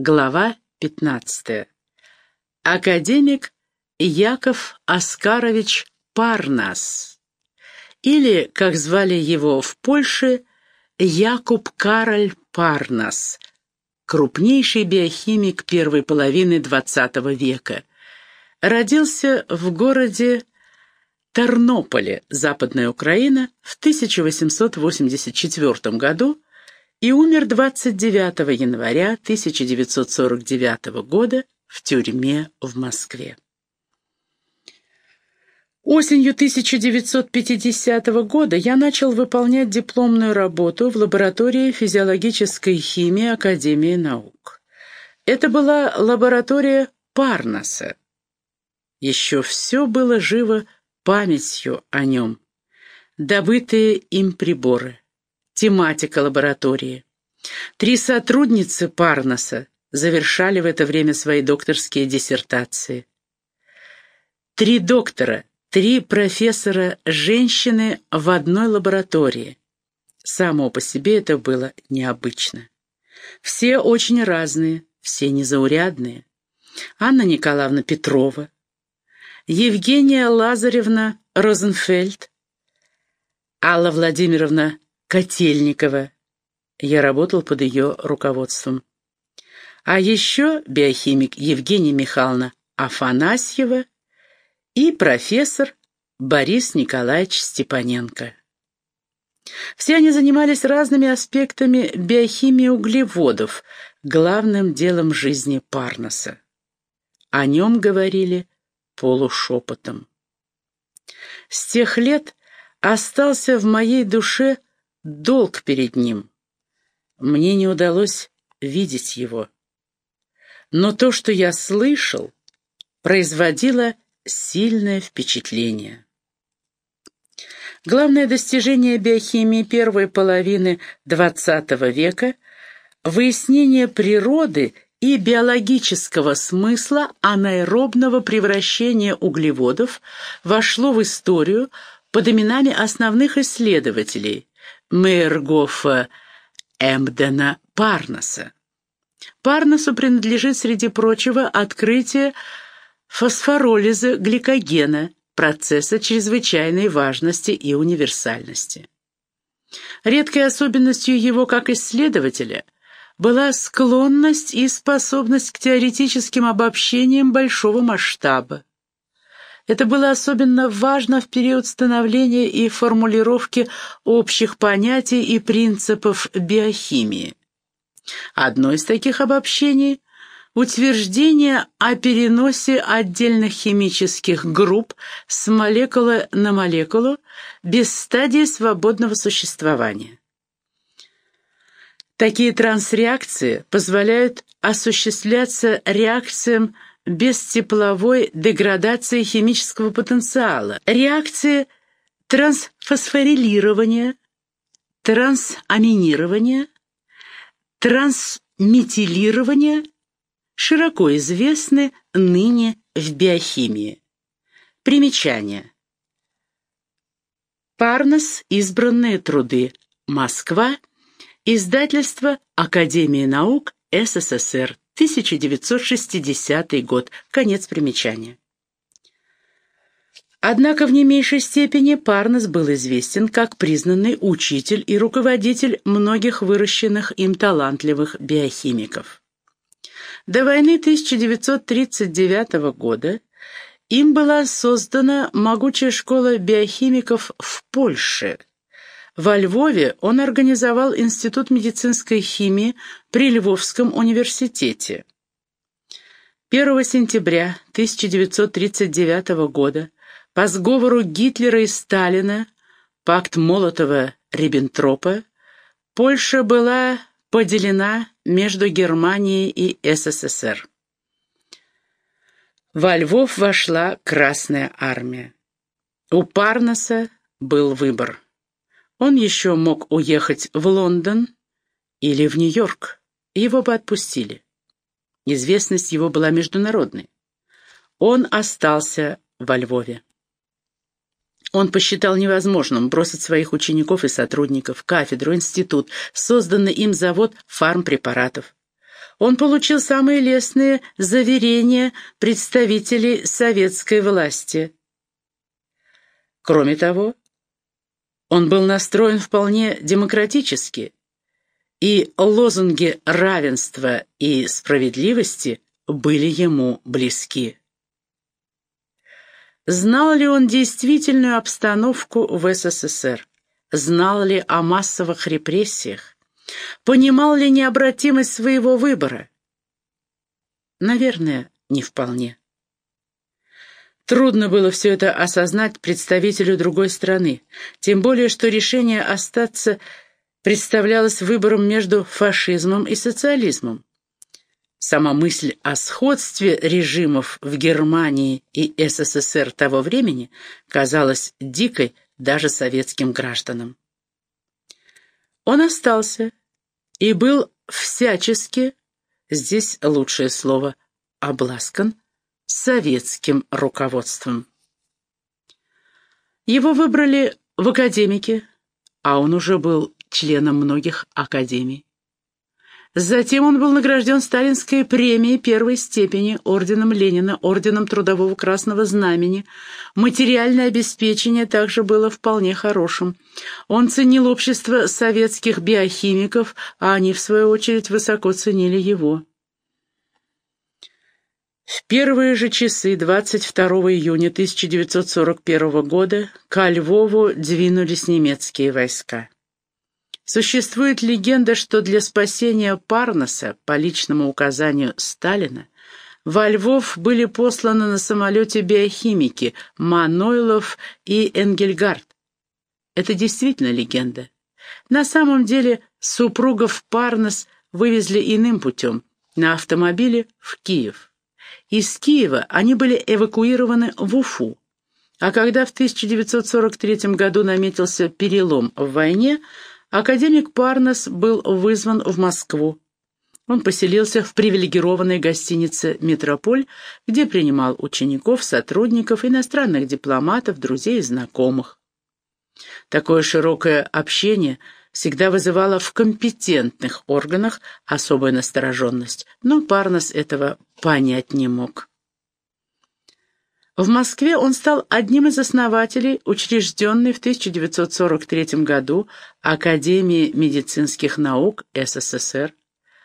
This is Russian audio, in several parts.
Глава 15. Академик Яков Оскарович Парнас, или, как звали его в Польше, Якуб Кароль Парнас, крупнейший биохимик первой половины XX века, родился в городе Тернополе, Западная Украина, в 1884 году и умер 29 января 1949 года в тюрьме в Москве. Осенью 1950 года я начал выполнять дипломную работу в лаборатории физиологической химии Академии наук. Это была лаборатория Парнаса. Еще все было живо памятью о нем. Добытые им приборы, тематика лаборатории. Три сотрудницы Парнаса завершали в это время свои докторские диссертации. Три доктора, три профессора женщины в одной лаборатории. Само по себе это было необычно. Все очень разные, все незаурядные. Анна Николаевна Петрова, Евгения Лазаревна Розенфельд, Алла Владимировна Котельникова. Я работал под ее руководством. А еще биохимик Евгения Михайловна Афанасьева и профессор Борис Николаевич Степаненко. Все они занимались разными аспектами биохимии углеводов, главным делом жизни Парноса. О нем говорили полушепотом. С тех лет остался в моей душе долг перед ним. Мне не удалось видеть его. Но то, что я слышал, производило сильное впечатление. Главное достижение биохимии первой половины XX века – выяснение природы и биологического смысла анаэробного превращения углеводов вошло в историю под именами основных исследователей Мейергофа Эмдена Парнаса. Парнасу принадлежит, среди прочего, открытие фосфоролиза гликогена, процесса чрезвычайной важности и универсальности. Редкой особенностью его как исследователя – была склонность и способность к теоретическим обобщениям большого масштаба. Это было особенно важно в период становления и формулировки общих понятий и принципов биохимии. Одно из таких обобщений – утверждение о переносе отдельных химических групп с молекулы на молекулу без стадии свободного существования. Такие трансреакции позволяют осуществляться реакциям без тепловой деградации химического потенциала. Реакции трансфосфорилирования, трансаминирования, трансметилирования широко известны ныне в биохимии. Примечание. Парнас. Избранные труды. Москва. Издательство Академии наук СССР, 1960 год. Конец примечания. Однако в не меньшей степени Парнас был известен как признанный учитель и руководитель многих выращенных им талантливых биохимиков. До войны 1939 года им была создана могучая школа биохимиков в Польше – во Львове он организовал Институт медицинской химии при Львовском университете. 1 сентября 1939 года по сговору Гитлера и Сталина, пакт Молотова-Риббентропа, Польша была поделена между Германией и СССР. Во Львов вошла Красная Армия. У Парнаса был выбор. Он еще мог уехать в Лондон или в Нью-Йорк. Его бы отпустили. Известность его была международной. Он остался во Львове. Он посчитал невозможным бросить своих учеников и сотрудников, кафедру, институт, созданный им завод фармпрепаратов. он получил самые лестные заверения представителей советской власти. Кроме того, он был настроен вполне демократически, и лозунги равенства и справедливости были ему близки. Знал ли он действительную обстановку в СССР? Знал ли о массовых репрессиях? Понимал ли необратимость своего выбора? Наверное, не вполне. Трудно было все это осознать представителю другой страны, тем более что решение остаться представлялось выбором между фашизмом и социализмом. Сама мысль о сходстве режимов в Германии и СССР того времени казалась дикой даже советским гражданам. Он остался и был всячески, здесь лучшее слово, обласкан советским руководством. Его выбрали в академике, а он уже был членом многих академий. Затем он был награжден Сталинской премией первой степени, орденом Ленина, орденом Трудового Красного Знамени. Материальное обеспечение также было вполне хорошим. Он ценил общество советских биохимиков, а они, в свою очередь, высоко ценили его. В первые же часы 22 июня 1941 года ко Львову двинулись немецкие войска. Существует легенда, что для спасения Парноса, по личному указанию Сталина, во Львов были посланы на самолете биохимики Манойлов и Энгельгард. Это действительно легенда. На самом деле супругов Парнос вывезли иным путем, на автомобиле в Киев. Из Киева они были эвакуированы в Уфу. А когда в 1943 году наметился перелом в войне, Академик Парнас был вызван в Москву. Он поселился в привилегированной гостинице «Метрополь», где принимал учеников, сотрудников, иностранных дипломатов, друзей и знакомых. Такое широкое общение всегда вызывало в компетентных органах особую настороженность, но Парнас этого понять не мог. В Москве он стал одним из основателей учрежденной в 1943 году Академии медицинских наук СССР,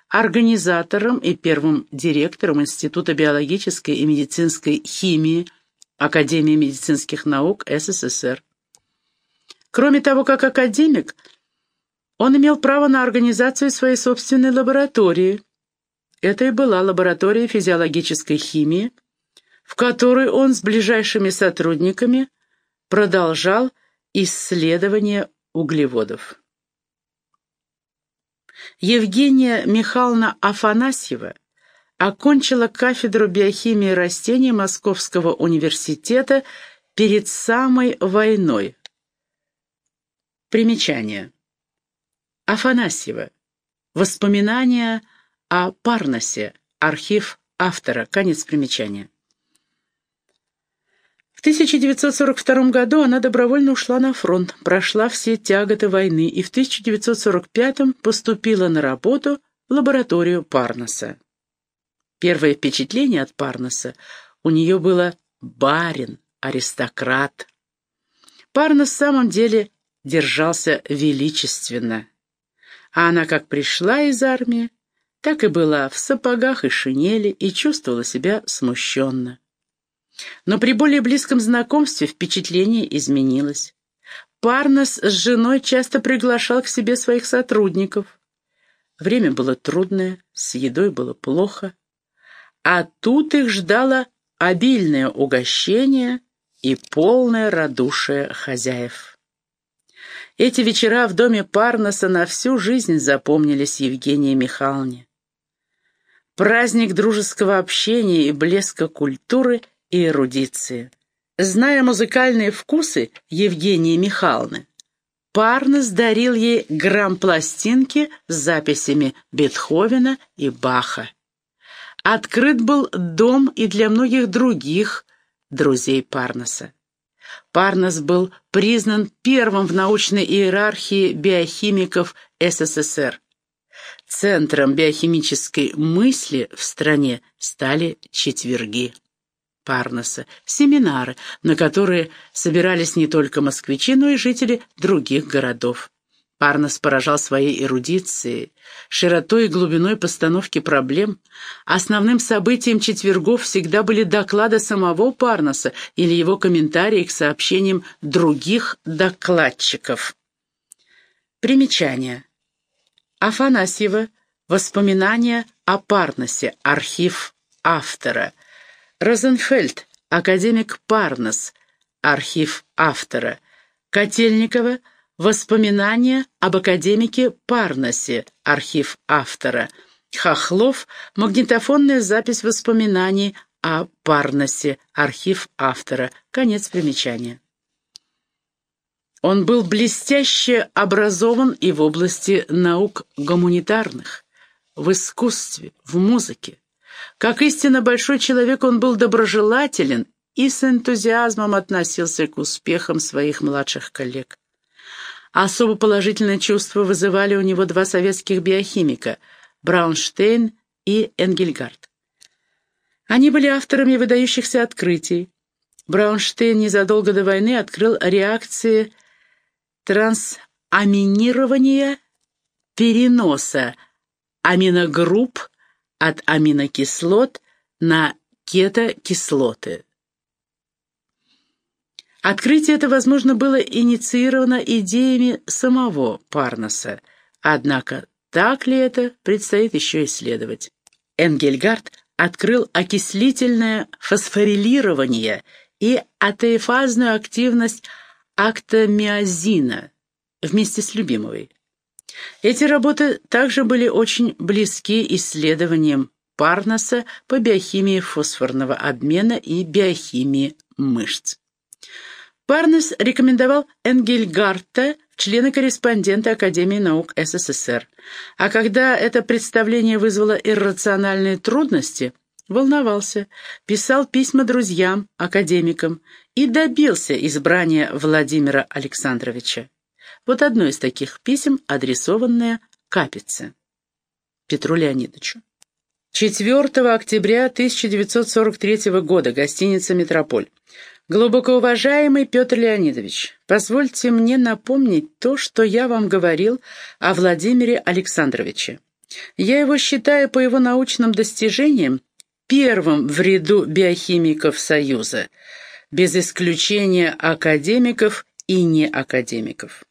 организатором и первым директором Института биологической и медицинской химии Академии медицинских наук СССР. Кроме того, как академик, он имел право на организацию своей собственной лаборатории. Это и была лаборатория физиологической химии, в которой он с ближайшими сотрудниками продолжал исследование углеводов. Евгения Михайловна Афанасьева окончила кафедру биохимии растений Московского университета перед самой войной. Примечание. Афанасьева. Воспоминания о Парнасе. Архив автора. Конец примечания. 1942 году она добровольно ушла на фронт, прошла все тяготы войны и в 1945 поступила на работу в лабораторию Парнаса. Первое впечатление от Парнаса у нее было барин, аристократ. Парнас в самом деле держался величественно. А она как пришла из армии, так и была в сапогах и шинели и чувствовала себя смущенно. Но при более близком знакомстве впечатление изменилось. Парнос с женой часто приглашал к себе своих сотрудников. Время было трудное, с едой было плохо. А тут их ждало обильное угощение и полное радушие хозяев. Эти вечера в доме Парноса на всю жизнь запомнились Евгении Михайловне. Праздник дружеского общения и блеска культуры – и эрудиции. Зная музыкальные вкусы Евгении Михайловны, Парнес дарил ей грамм-пластинки с записями Бетховена и Баха. Открыт был дом и для многих других друзей Парнеса. Парнес был признан первым в научной иерархии биохимиков СССР. центром биохимической мысли в стране стали четверги. Парноса, семинары, на которые собирались не только москвичи, но и жители других городов. Парнос поражал своей эрудицией, широтой и глубиной постановки проблем. Основным событием четвергов всегда были доклады самого Парноса или его комментарии к сообщениям других докладчиков. Примечание. Афанасьева. Воспоминания о Парносе. Архив автора. Розенфельд. Академик Парнос. Архив автора. Котельникова. Воспоминания об академике Парносе. Архив автора. Хохлов. Магнитофонная запись воспоминаний о Парносе. Архив автора. Конец примечания. Он был блестяще образован и в области наук гуманитарных, в искусстве, в музыке. Как истинно большой человек он был доброжелателен и с энтузиазмом относился к успехам своих младших коллег. Особо положительное чувство вызывали у него два советских биохимика – Браунштейн и Энгельгард. Они были авторами выдающихся открытий. Браунштейн незадолго до войны открыл реакции трансаминирования переноса аминогрупп от аминокислот на кетокислоты. Открытие это, возможно, было инициировано идеями самого Парноса, однако так ли это, предстоит еще исследовать. Энгельгард открыл окислительное фосфорилирование и атеофазную активность актомиозина вместе с Любимовой. Эти работы также были очень близки исследованиям Парноса по биохимии фосфорного обмена и биохимии мышц. Парнес рекомендовал Энгельгарта в члены-корреспонденты Академии наук СССР, а когда это представление вызвало иррациональные трудности, волновался, писал письма друзьям, академикам и добился избрания Владимира Александровича. Вот одно из таких писем, адресованное Капице, Петру Леонидовичу. 4 октября 1943 года, гостиница «Метрополь». Глубокоуважаемый Петр Леонидович, позвольте мне напомнить то, что я вам говорил о Владимире Александровиче. Я его считаю по его научным достижениям первым в ряду биохимиков Союза, без исключения академиков и неакадемиков.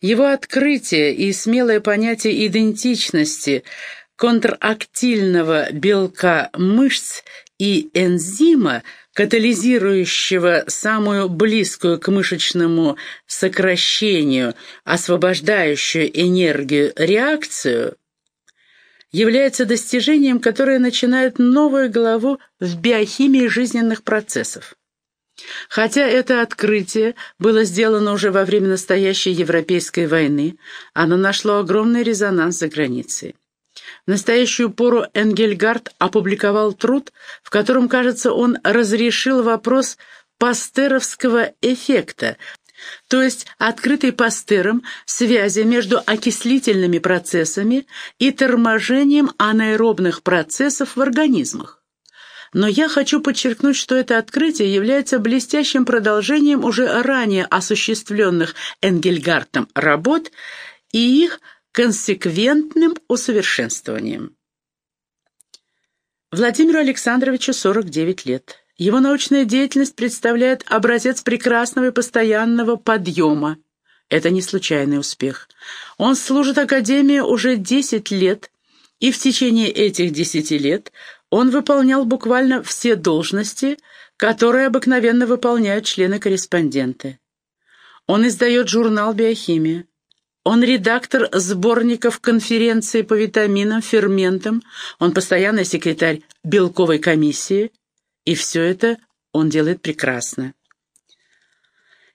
Его открытие и смелое понятие идентичности контрактильного белка мышц и энзима, катализирующего самую близкую к мышечному сокращению, освобождающую энергию реакцию, является достижением, которое начинает новую главу в биохимии жизненных процессов. Хотя это открытие было сделано уже во время настоящей Европейской войны, оно нашло огромный резонанс за границей. В настоящую пору Энгельгард опубликовал труд, в котором, кажется, он разрешил вопрос пастеровского эффекта, то есть открытой Пастером связи между окислительными процессами и торможением анаэробных процессов в организмах. Но я хочу подчеркнуть, что это открытие является блестящим продолжением уже ранее осуществленных Энгельгартом работ и их консеквентным усовершенствованием. Владимиру Александровичу 49 лет. Его научная деятельность представляет образец прекрасного и постоянного подъема. Это не случайный успех. Он служит Академии уже 10 лет, и в течение этих 10 лет он выполнял буквально все должности, которые обыкновенно выполняют члены-корреспонденты. Он издает журнал «Биохимия». Он редактор сборников конференции по витаминам, ферментам. Он постоянный секретарь белковой комиссии – и все это он делает прекрасно.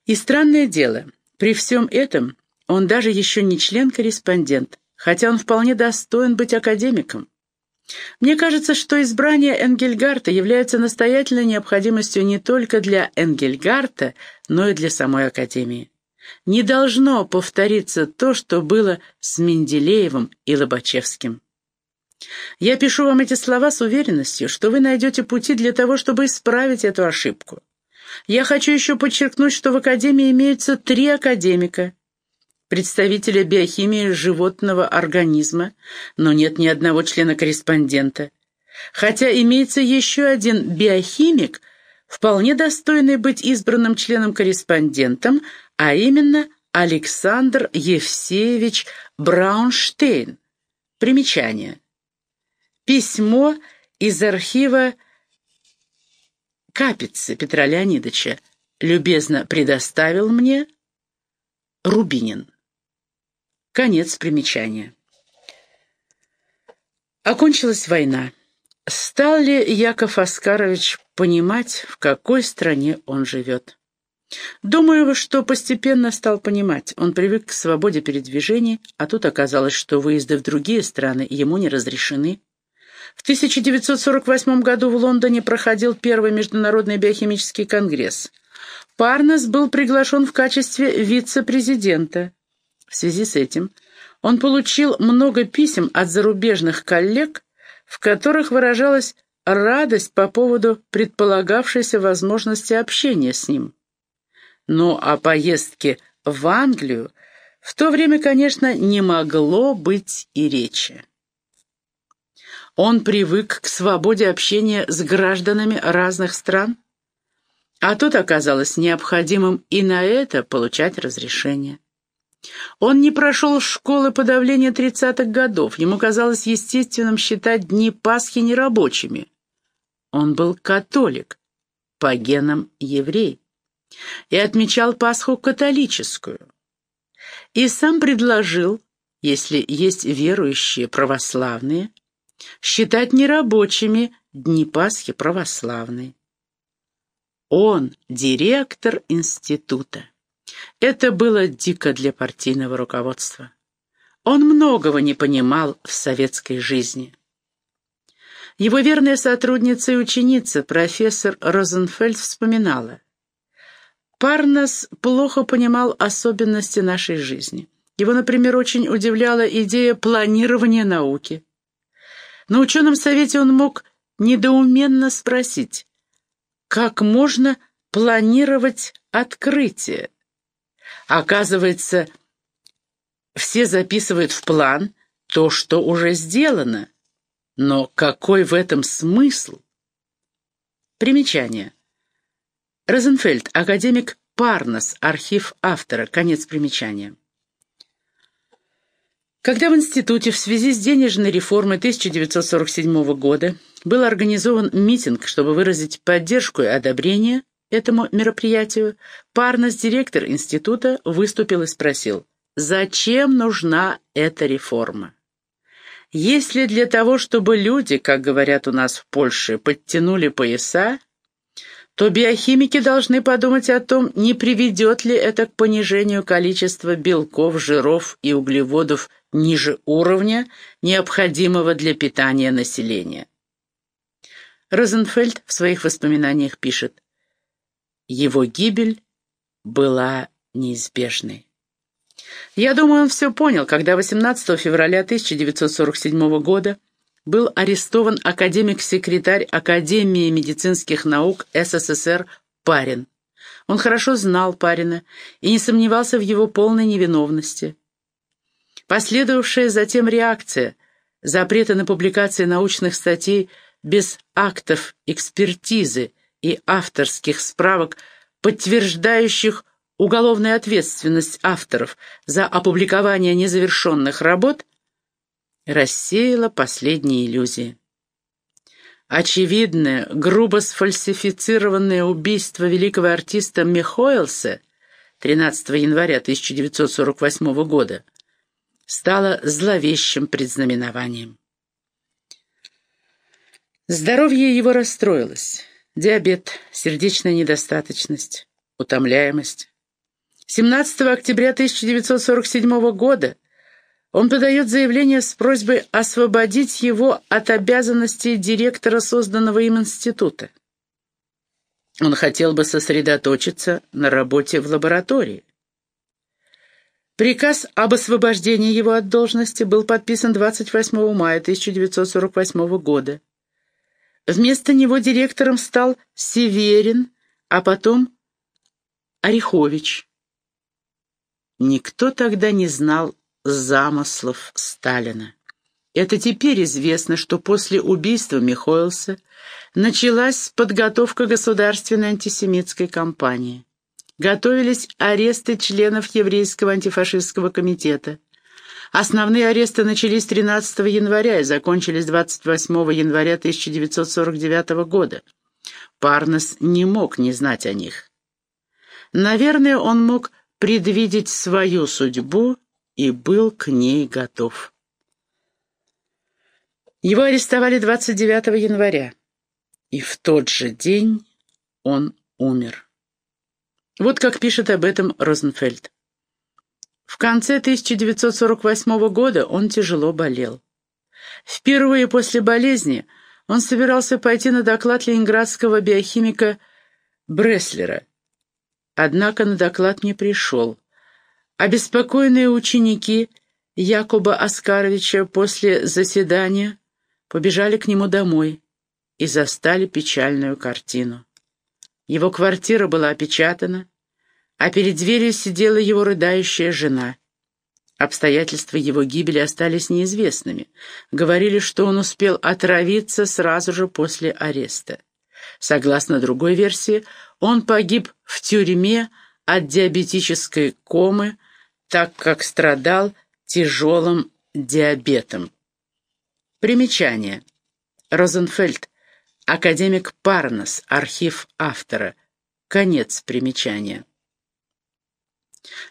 И странное дело, при всем этом он даже еще не член-корреспондент, хотя он вполне достоин быть академиком. Мне кажется, что избрание Энгельгарта является настоятельной необходимостью не только для Энгельгарта, но и для самой Академии. Не должно повториться то, что было с Менделеевым и Лобачевским. Я пишу вам эти слова с уверенностью, что вы найдете пути для того, чтобы исправить эту ошибку. Я хочу еще подчеркнуть, что в Академии имеются три академика, представителя биохимии животного организма, но нет ни одного члена-корреспондента. Хотя имеется еще один биохимик, вполне достойный быть избранным членом-корреспондентом, а именно Александр Евсеевич Браунштейн. Примечание. Письмо из архива Капицы Петра Леонидовича любезно предоставил мне Рубинин. Конец примечания. Окончилась война. Стал ли Яков Оскарович понимать, в какой стране он живет? Думаю, что постепенно стал понимать. Он привык к свободе передвижений, а тут оказалось, что выезды в другие страны ему не разрешены. В 1948 году в Лондоне проходил первый международный биохимический конгресс. Парнес был приглашен в качестве вице-президента. В связи с этим он получил много писем от зарубежных коллег, в которых выражалась радость по поводу предполагавшейся возможности общения с ним. Но о поездке в Англию в то время, конечно, не могло быть и речи. Он привык к свободе общения с гражданами разных стран, а тут оказалось необходимым и на это получать разрешение. Он не прошел школы подавления тридцатых годов, ему казалось естественным считать дни Пасхи нерабочими. Он был католик, по генам еврей, и отмечал Пасху католическую. И сам предложил, если есть верующие православные, считать нерабочими дни Пасхи православной. Он директор института. Это было дико для партийного руководства. Он многого не понимал в советской жизни. Его верная сотрудница и ученица, профессор Розенфельд, вспоминала. Парнас плохо понимал особенности нашей жизни. Его, например, очень удивляла идея планирования науки. На ученом совете он мог недоуменно спросить, как можно планировать открытие? Оказывается, все записывают в план то, что уже сделано. Но какой в этом смысл? Примечание. Розенфельд, академик Парнас, архив автора, конец примечания. Когда в институте в связи с денежной реформой 1947 года был организован митинг, чтобы выразить поддержку и одобрение этому мероприятию, Парнас, директор института, выступил и спросил, зачем нужна эта реформа? Если для того, чтобы люди, как говорят у нас в Польше, подтянули пояса, то биохимики должны подумать о том, не приведет ли это к понижению количества белков, жиров и углеводов ниже уровня, необходимого для питания населения. Розенфельд в своих воспоминаниях пишет, «Его гибель была неизбежной». Я думаю, он все понял, когда 18 февраля 1947 года был арестован академик-секретарь Академии медицинских наук СССР Парин. Он хорошо знал Парина и не сомневался в его полной невиновности. Последовавшая затем реакция, запреты на публикации научных статей без актов экспертизы и авторских справок, подтверждающих уголовную ответственность авторов за опубликование незавершенных работ, рассеяла последние иллюзии. Очевидное, грубо сфальсифицированное убийство великого артиста Михоэлса 13 января 1948 года стало зловещим предзнаменованием. Здоровье его расстроилось. Диабет, сердечная недостаточность, утомляемость. 17 октября 1947 года он подает заявление с просьбой освободить его от обязанностей директора созданного им института. Он хотел бы сосредоточиться на работе в лаборатории. Приказ об освобождении его от должности был подписан 28 мая 1948 года. Вместо него директором стал Северин, а потом Орехович. Никто тогда не знал замыслов Сталина. Это теперь известно, что после убийства Михоэлса началась подготовка государственной антисемитской кампании. Готовились аресты членов Еврейского антифашистского комитета. Основные аресты начались 13 января и закончились 28 января 1949 года. Парнес не мог не знать о них. Наверное, он мог предвидеть свою судьбу и был к ней готов. Его арестовали 29 января, и в тот же день он умер. Вот как пишет об этом Розенфельд. В конце 1948 года он тяжело болел. Впервые после болезни он собирался пойти на доклад ленинградского биохимика Бреслера. Однако на доклад не пришел. Обеспокоенные ученики Якуба Оскаровича после заседания побежали к нему домой и застали печальную картину. Его квартира была опечатана, а перед дверью сидела его рыдающая жена. Обстоятельства его гибели остались неизвестными. Говорили, что он успел отравиться сразу же после ареста. Согласно другой версии, он погиб в тюрьме от диабетической комы, так как страдал тяжелым диабетом. Примечание. Розенфельд. Академик Парнас. Архив автора. Конец примечания.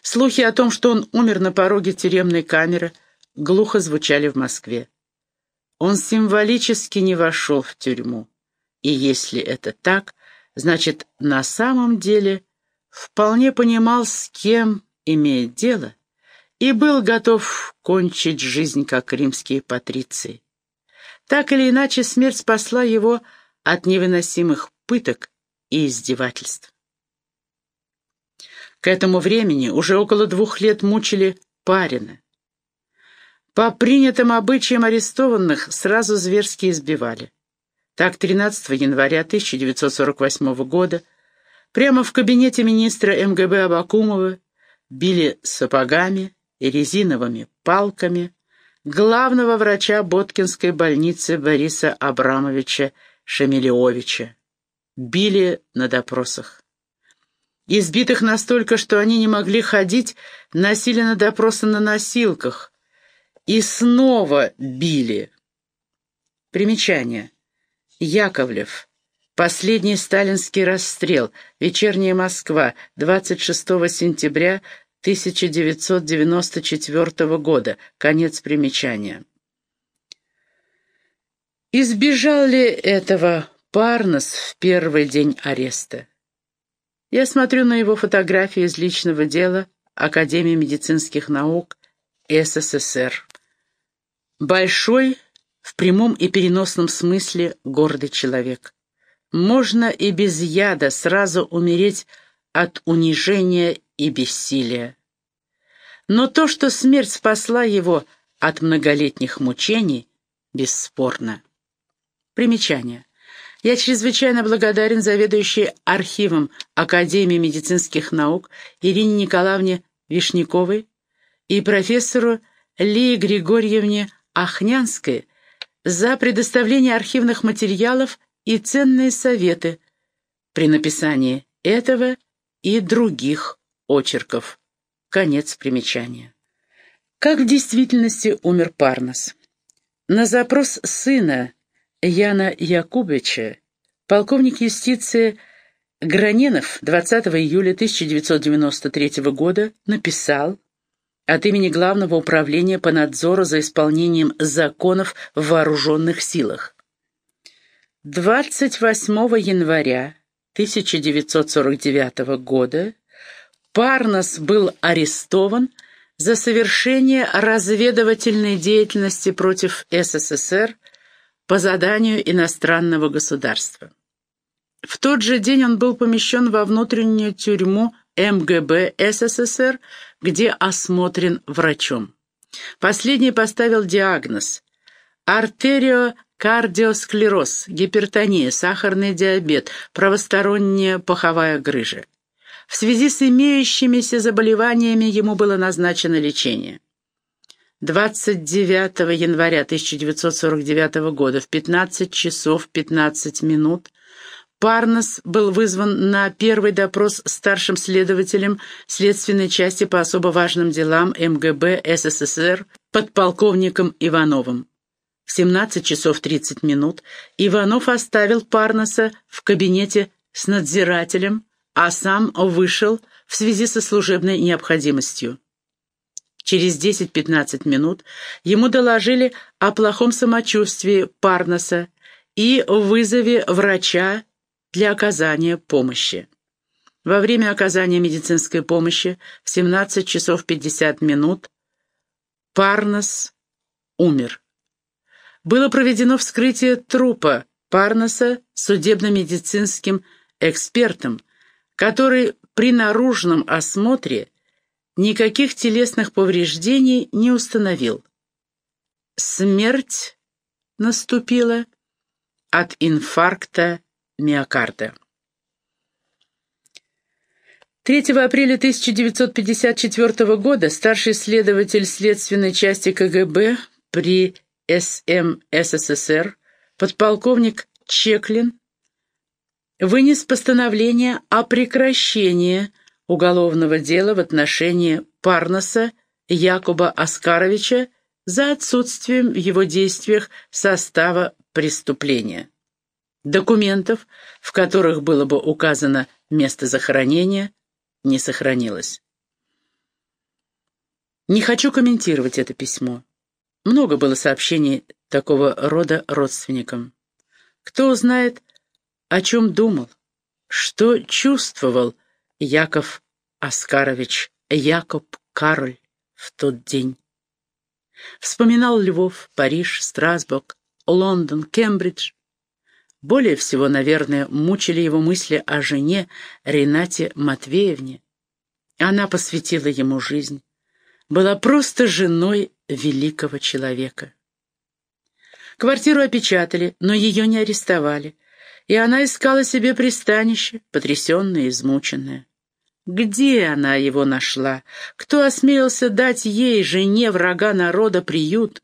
Слухи о том, что он умер на пороге тюремной камеры, глухо звучали в Москве. Он символически не вошел в тюрьму. И если это так, значит, на самом деле вполне понимал, с кем имеет дело, и был готов кончить жизнь, как римские патриции. Так или иначе, смерть спасла его от невыносимых пыток и издевательств. К этому времени уже около двух лет мучили Парина. По принятым обычаям арестованных сразу зверски избивали. Так, 13 января 1948 года прямо в кабинете министра МГБ Абакумова били сапогами и резиновыми палками главного врача Боткинской больницы Бориса Абрамовича Шамилевича. Били на допросах. Избитых настолько, что они не могли ходить, носили на допросы на носилках. И снова били. Примечание. Яковлев. Последний сталинский расстрел. Вечерняя Москва. 26 сентября 1994 года. Конец примечания. Избежал ли этого Парнос в первый день ареста? Я смотрю на его фотографии из личного дела Академии медицинских наук СССР. Большой, в прямом и переносном смысле, гордый человек. Можно и без яда сразу умереть от унижения и бессилия. Но то, что смерть спасла его от многолетних мучений, бесспорно. Примечание. Я чрезвычайно благодарен заведующей архивом Академии медицинских наук Ирине Николаевне Вишняковой и профессору Лии Григорьевне Ахнянской за предоставление архивных материалов и ценные советы при написании этого и других очерков. Конец примечания. Как в действительности умер Парнас? На запрос сына Яна Якубовича полковник юстиции Граненов 20 июля 1993 года написал от имени Главного управления по надзору за исполнением законов в вооруженных силах. 28 января 1949 года Парнас был арестован за совершение разведывательной деятельности против СССР по заданию иностранного государства. В тот же день он был помещен во внутреннюю тюрьму МГБ СССР, где осмотрен врачом. Последний поставил диагноз – артериокардиосклероз, гипертония, сахарный диабет, правосторонняя паховая грыжа. В связи с имеющимися заболеваниями ему было назначено лечение. 29 января 1949 года в 15 часов 15 минут Парнос был вызван на первый допрос старшим следователем следственной части по особо важным делам МГБ СССР подполковником Ивановым. В 17 часов 30 минут Иванов оставил Парноса в кабинете с надзирателем, а сам вышел в связи со служебной необходимостью. Через 10-15 минут ему доложили о плохом самочувствии Парноса и вызове врача для оказания помощи. Во время оказания медицинской помощи в 17 часов 50 минут Парнос умер. Было проведено вскрытие трупа Парноса судебно-медицинским экспертом, который при наружном осмотре никаких телесных повреждений не установил. Смерть наступила от инфаркта миокарда. 3 апреля 1954 года старший следователь следственной части КГБ при СМ СССР, подполковник Чеклин, вынес постановление о прекращении уголовного дела в отношении Парноса Якуба Оскаровича за отсутствием в его действиях состава преступления. Документов, в которых было бы указано место захоронения, не сохранилось. Не хочу комментировать это письмо. Много было сообщений такого рода родственникам. Кто узнает, о чем думал, что чувствовал Яков Оскарович, Якоб Кароль в тот день. Вспоминал Львов, Париж, Страсбург, Лондон, Кембридж. Более всего, наверное, мучили его мысли о жене Ренате Матвеевне. Она посвятила ему жизнь, была просто женой великого человека. Квартиру опечатали, но ее не арестовали, и она искала себе пристанище, потрясенная измученная. Где она его нашла? Кто осмелился дать ей, жене врага народа, приют?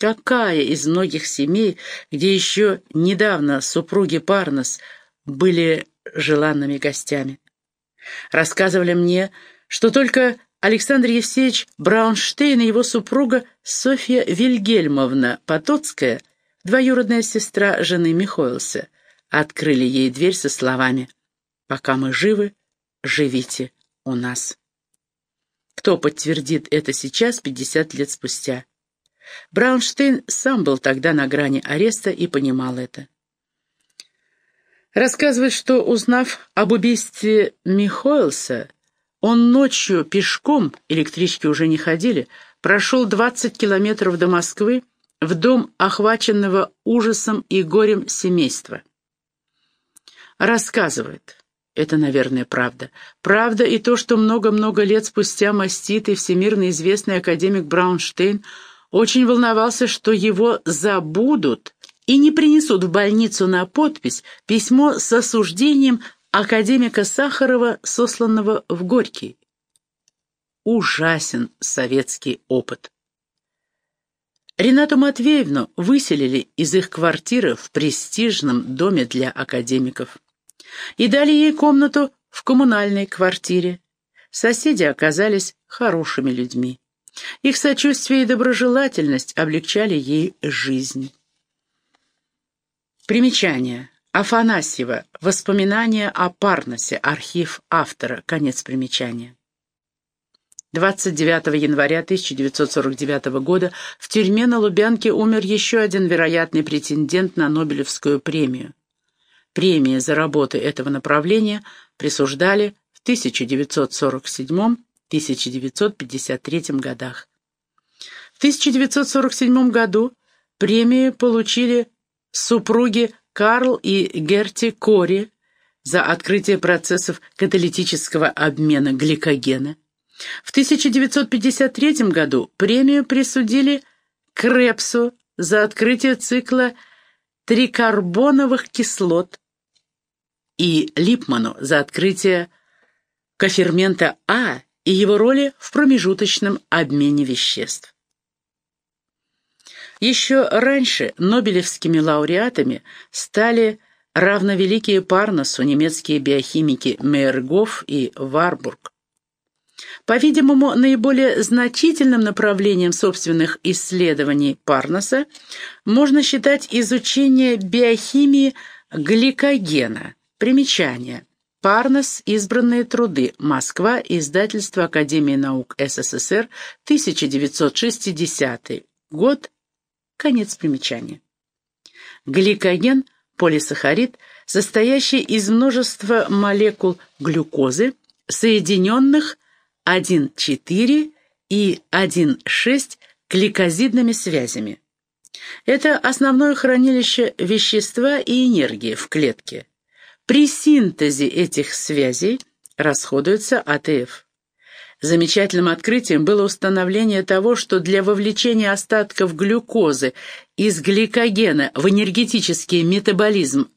Какая из многих семей, где еще недавно супруги Парнос были желанными гостями? Рассказывали мне, что только Александр Евсеевич Браунштейн и его супруга Софья Вильгельмовна Потоцкая, двоюродная сестра жены Михоэлса, открыли ей дверь со словами «Пока мы живы, живите у нас». Кто подтвердит это сейчас, 50 лет спустя? Браунштейн сам был тогда на грани ареста и понимал это. Рассказывает, что, узнав об убийстве Михоэлса, он ночью пешком, электрички уже не ходили, прошел 20 километров до Москвы в дом охваченного ужасом и горем семейства. Рассказывает. Это, наверное, правда. Правда и то, что много-много лет спустя маститый всемирно известный академик Браунштейн очень волновался, что его забудут и не принесут в больницу на подпись письмо с осуждением академика Сахарова, сосланного в Горький. Ужасен советский опыт. Ренату Матвеевну выселили из их квартиры в престижном доме для академиков и дали ей комнату в коммунальной квартире. Соседи оказались хорошими людьми. Их сочувствие и доброжелательность облегчали ей жизнь. Примечание. Афанасьева. Воспоминания о Парносе. Архив автора. Конец примечания. 29 января 1949 года в тюрьме на Лубянке умер еще один вероятный претендент на Нобелевскую премию. Премии за работы этого направления присуждали в 1947-1953 годах. В 1947 году премию получили супруги Карл и Герти Кори за открытие процессов каталитического обмена гликогена, В 1953 году премию присудили Крепсу за открытие цикла трикарбоновых кислот и Липману за открытие кофермента А и его роли в промежуточном обмене веществ. Еще раньше нобелевскими лауреатами стали равновеликие Парнасу немецкие биохимики Мейергоф и Варбург. По-видимому, наиболее значительным направлением собственных исследований Парнаса можно считать изучение биохимии гликогена. Примечание. Парнас. Избранные труды. Москва. Издательство Академии наук СССР. 1960 год. Конец примечания. Гликоген – полисахарид, состоящий из множества молекул глюкозы, соединенных 1,4 и 1,6 гликозидными связями. Это основное хранилище вещества и энергии в клетке. При синтезе этих связей расходуется АТФ. Замечательным открытием было установление того, что для вовлечения остатков глюкозы из гликогена в энергетический метаболизм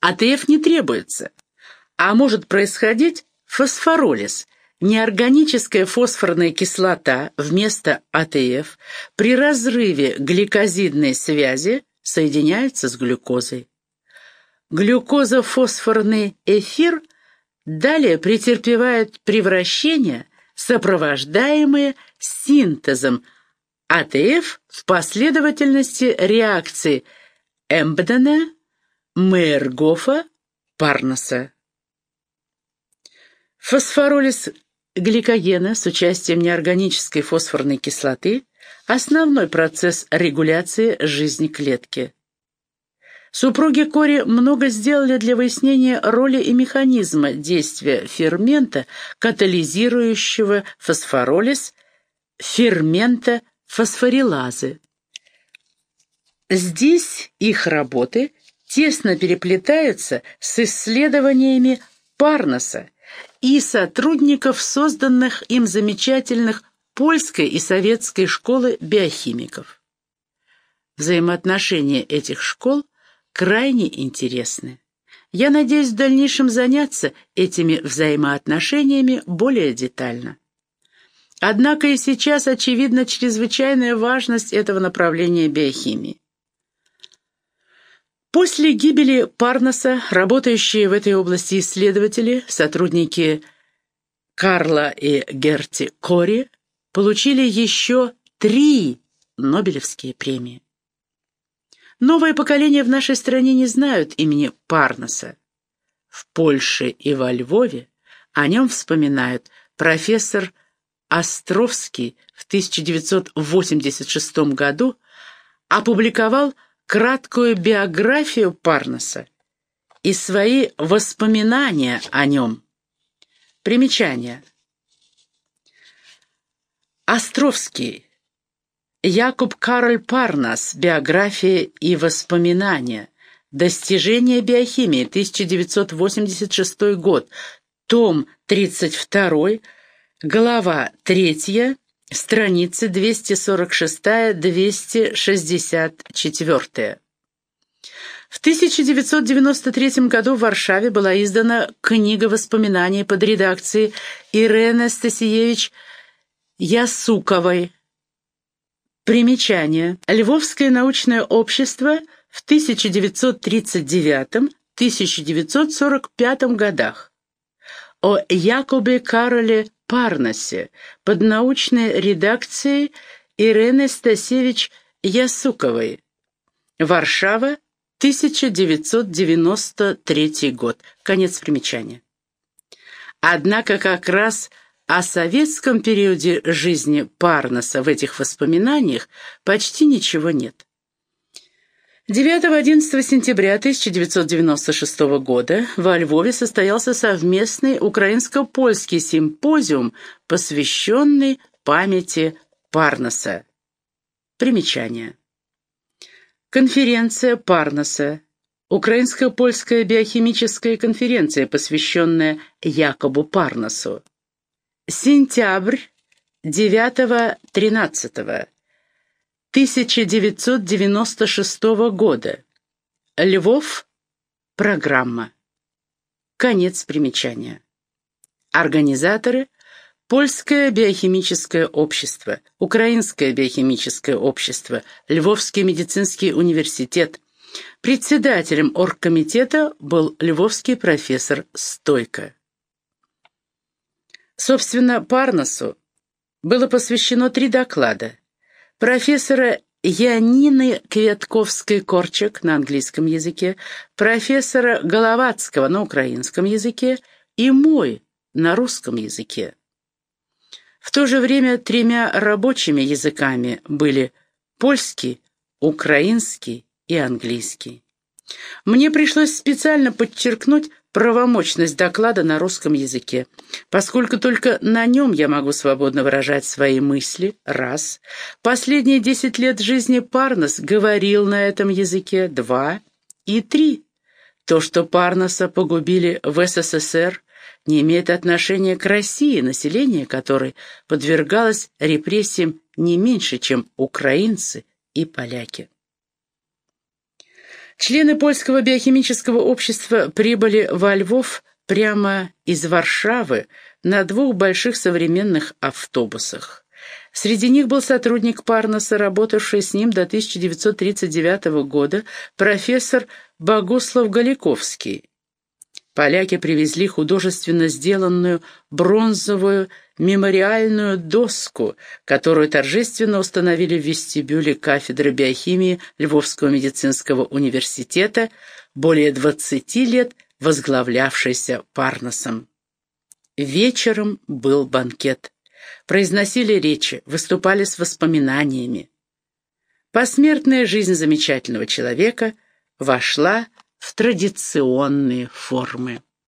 АТФ не требуется, а может происходить фосфоролиз, неорганическая фосфорная кислота вместо АТФ при разрыве гликозидной связи соединяется с глюкозой. Глюкозофосфорный эфир далее претерпевает превращение – сопровождаемые синтезом АТФ в последовательности реакции Эмбдена, Мейергофа, Парнаса. Фосфоролиз гликогена с участием неорганической фосфорной кислоты – основной процесс регуляции жизни клетки. Супруги Кори много сделали для выяснения роли и механизма действия фермента, катализирующего фосфоролиз, фермента фосфорилазы. Здесь их работы тесно переплетаются с исследованиями Парнаса и сотрудников созданных им замечательных польской и советской школы биохимиков. Взаимоотношения этих школ крайне интересны. Я надеюсь в дальнейшем заняться этими взаимоотношениями более детально. Однако и сейчас очевидна чрезвычайная важность этого направления биохимии. После гибели Парнаса работающие в этой области исследователи, сотрудники Карла и Герти Кори, получили еще три Нобелевские премии. Новое поколение в нашей стране не знают имени Парнаса. В Польше и во Львове о нем вспоминают профессор Островский в 1986 году опубликовал краткую биографию Парнаса и свои воспоминания о нем. Примечание. Островский Якуб Кароль Парнас. Биография и воспоминания. Достижения биохимии. 1986 год. Том 32. Глава 3. Страницы 246-264. В 1993 году в Варшаве была издана книга воспоминаний под редакцией Ирены Стасиевич Ясуковой Примечание. Львовское научное общество в 1939-1945 годах. О Якобе Кароле Парнасе под научной редакцией Ирены Стасевич Ясуковой. Варшава, 1993 год. Конец примечания. Однако как раз о советском периоде жизни Парнаса в этих воспоминаниях почти ничего нет. 9-11 сентября 1996 года во Львове состоялся совместный украинско-польский симпозиум, посвященный памяти Парнаса. Примечание. Конференция Парнаса. Украинско-польская биохимическая конференция, посвященная Якобу Парнасу. Сентябрь 9-13 1996 года. Львов. Программа. Конец примечания. Организаторы – Польское биохимическое общество, Украинское биохимическое общество, Львовский медицинский университет. Председателем оргкомитета был львовский профессор Стойко. Собственно, Парносу было посвящено три доклада. Профессора Янины Кветковской-Корчак на английском языке, профессора Головацкого на украинском языке и мой на русском языке. В то же время тремя рабочими языками были польский, украинский и английский. Мне пришлось специально подчеркнуть правомочность доклада на русском языке, поскольку только на нем я могу свободно выражать свои мысли, раз. Последние десять лет жизни Парнос говорил на этом языке, два. И три. То, что Парноса погубили в СССР, не имеет отношения к России, население которой подвергалось репрессиям не меньше, чем украинцы и поляки. Члены Польского биохимического общества прибыли во Львов прямо из Варшавы на двух больших современных автобусах. Среди них был сотрудник Парноса, работавший с ним до 1939 года, профессор Богуслав Галиковский. Поляки привезли художественно сделанную бронзовую мемориальную доску, которую торжественно установили в вестибюле кафедры биохимии Львовского медицинского университета, более 20 лет возглавлявшейся Парносом. Вечером был банкет. Произносили речи, выступали с воспоминаниями. Посмертная жизнь замечательного человека вошла в традиционные формы.